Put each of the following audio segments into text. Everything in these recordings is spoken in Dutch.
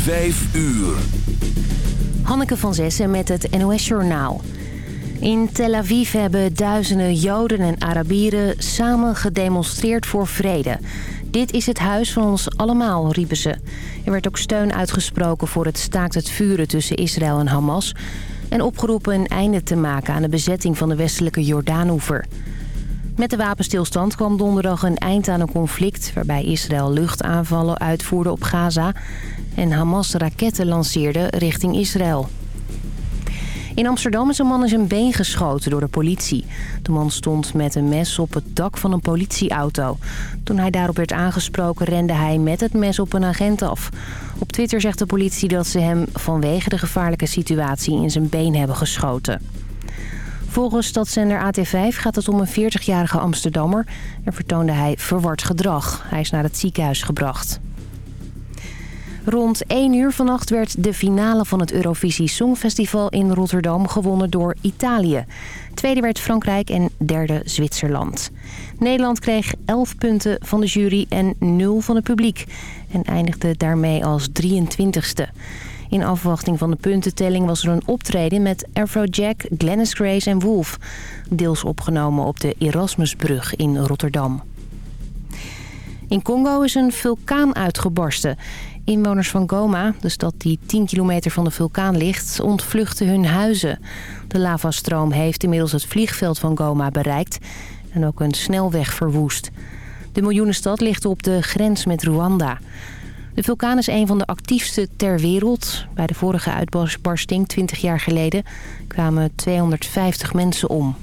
Vijf uur. Hanneke van Zessen met het NOS Journaal. In Tel Aviv hebben duizenden Joden en Arabieren samen gedemonstreerd voor vrede. Dit is het huis van ons allemaal, riepen ze. Er werd ook steun uitgesproken voor het staakt het vuren tussen Israël en Hamas... en opgeroepen een einde te maken aan de bezetting van de westelijke Jordaanoever. Met de wapenstilstand kwam donderdag een eind aan een conflict... waarbij Israël luchtaanvallen uitvoerde op Gaza... en Hamas raketten lanceerde richting Israël. In Amsterdam is een man in zijn been geschoten door de politie. De man stond met een mes op het dak van een politieauto. Toen hij daarop werd aangesproken rende hij met het mes op een agent af. Op Twitter zegt de politie dat ze hem vanwege de gevaarlijke situatie in zijn been hebben geschoten. Volgens stadszender AT5 gaat het om een 40-jarige Amsterdammer... en vertoonde hij verward gedrag. Hij is naar het ziekenhuis gebracht. Rond 1 uur vannacht werd de finale van het Eurovisie Songfestival in Rotterdam gewonnen door Italië. Tweede werd Frankrijk en derde Zwitserland. Nederland kreeg 11 punten van de jury en 0 van het publiek. En eindigde daarmee als 23ste. In afwachting van de puntentelling was er een optreden met Afrojack, Glennis Grace en Wolf. Deels opgenomen op de Erasmusbrug in Rotterdam. In Congo is een vulkaan uitgebarsten. Inwoners van Goma, de stad die 10 kilometer van de vulkaan ligt, ontvluchten hun huizen. De lavastroom heeft inmiddels het vliegveld van Goma bereikt en ook een snelweg verwoest. De miljoenenstad ligt op de grens met Rwanda. De vulkaan is een van de actiefste ter wereld. Bij de vorige uitbarsting, 20 jaar geleden, kwamen 250 mensen om.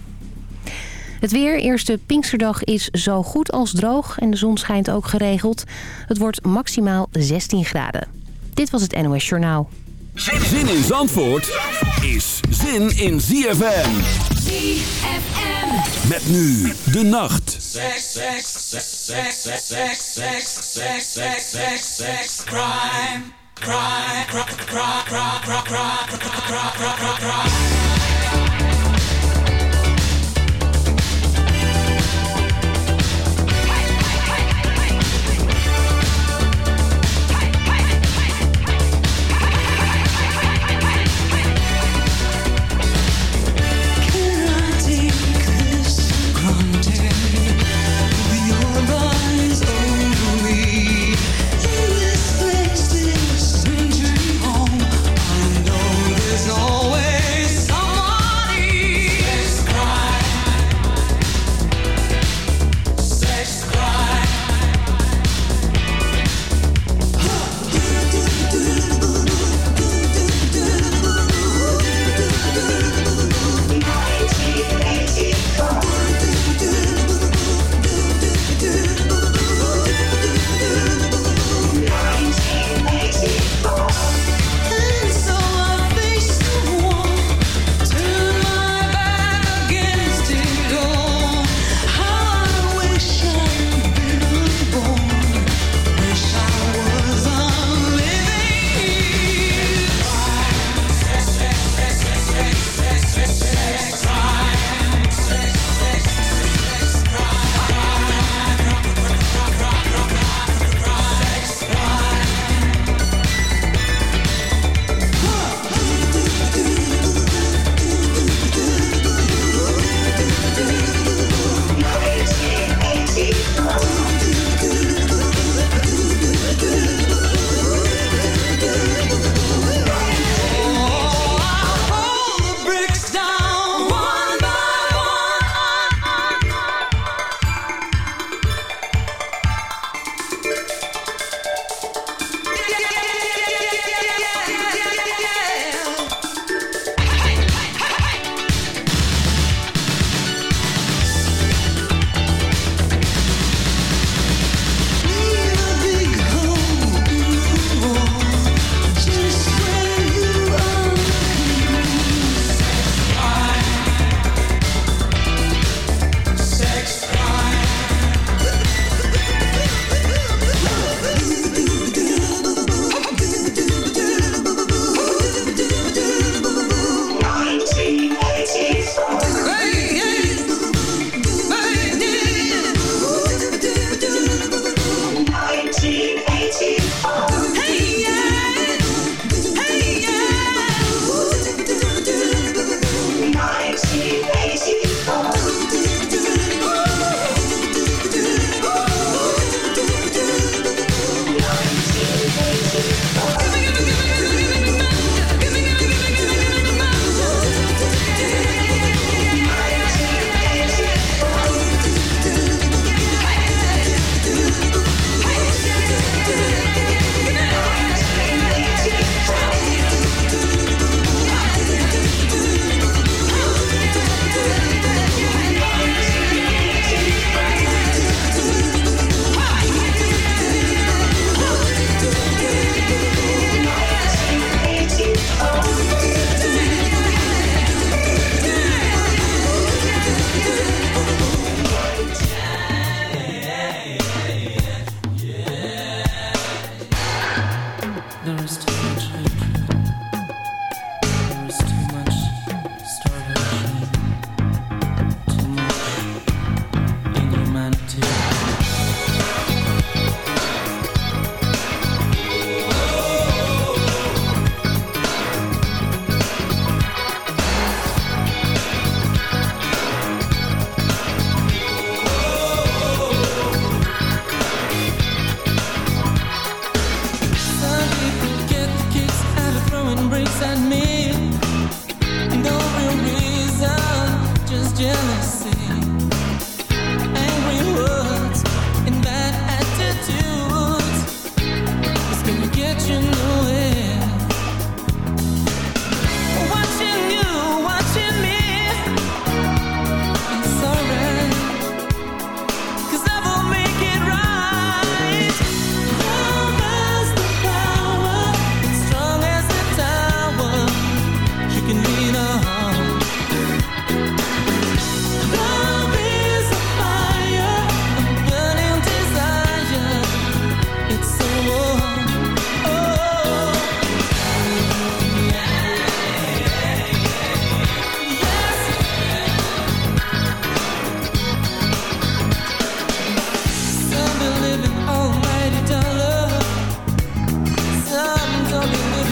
Het weer, eerste Pinksterdag, is zo goed als droog en de zon schijnt ook geregeld. Het wordt maximaal 16 graden. Dit was het NOS Journaal. Zin in Zandvoort is zin in ZFM. ZFM. Met nu de nacht. Sex, sex, sex, sex, sex, sex, sex, sex, sex, sex, sex, crime, crime, crime, crime, crime, crime, crime.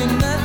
in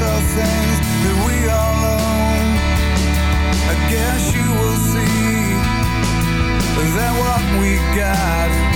are things that we all own. I guess you will see that what we got.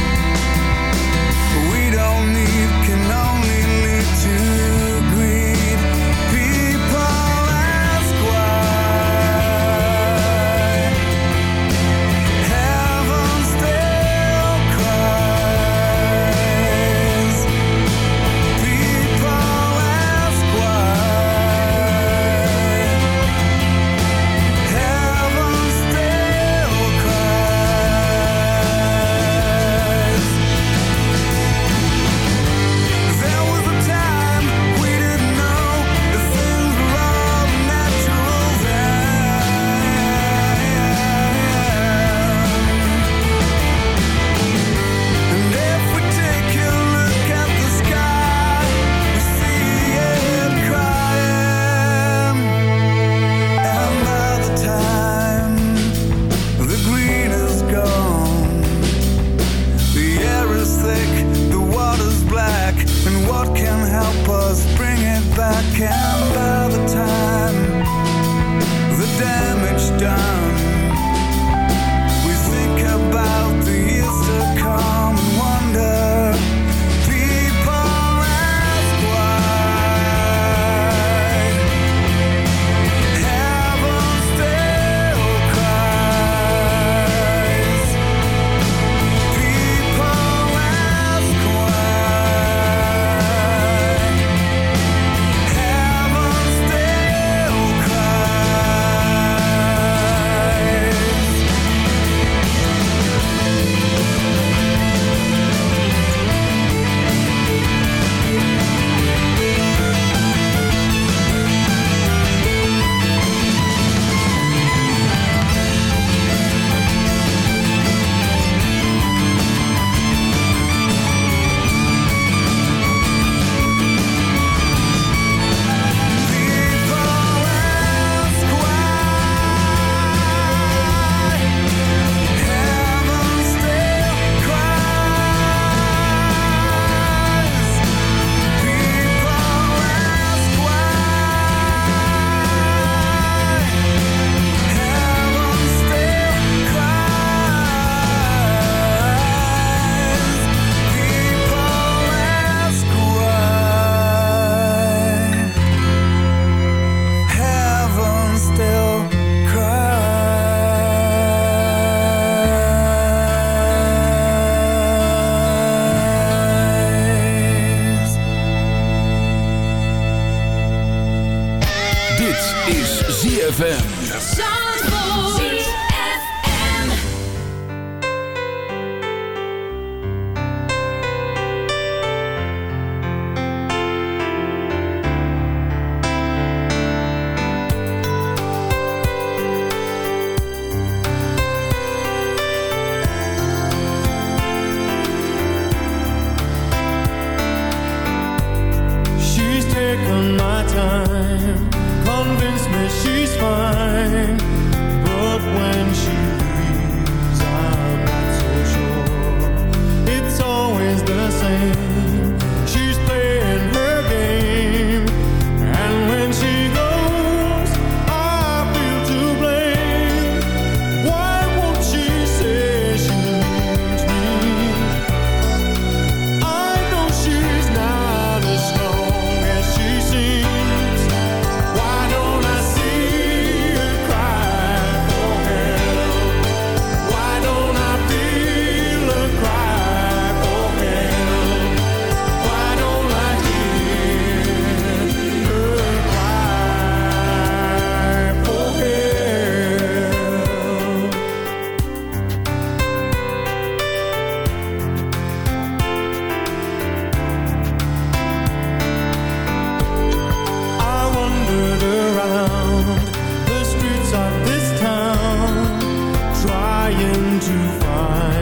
begin to find.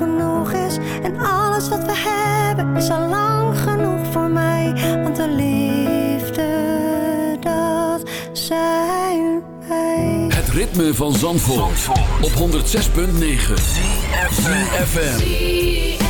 genoeg is. En alles wat we hebben is al lang genoeg voor mij. Want de liefde, dat zijn wij. Het ritme van Zandvoort, op 106.9. FM.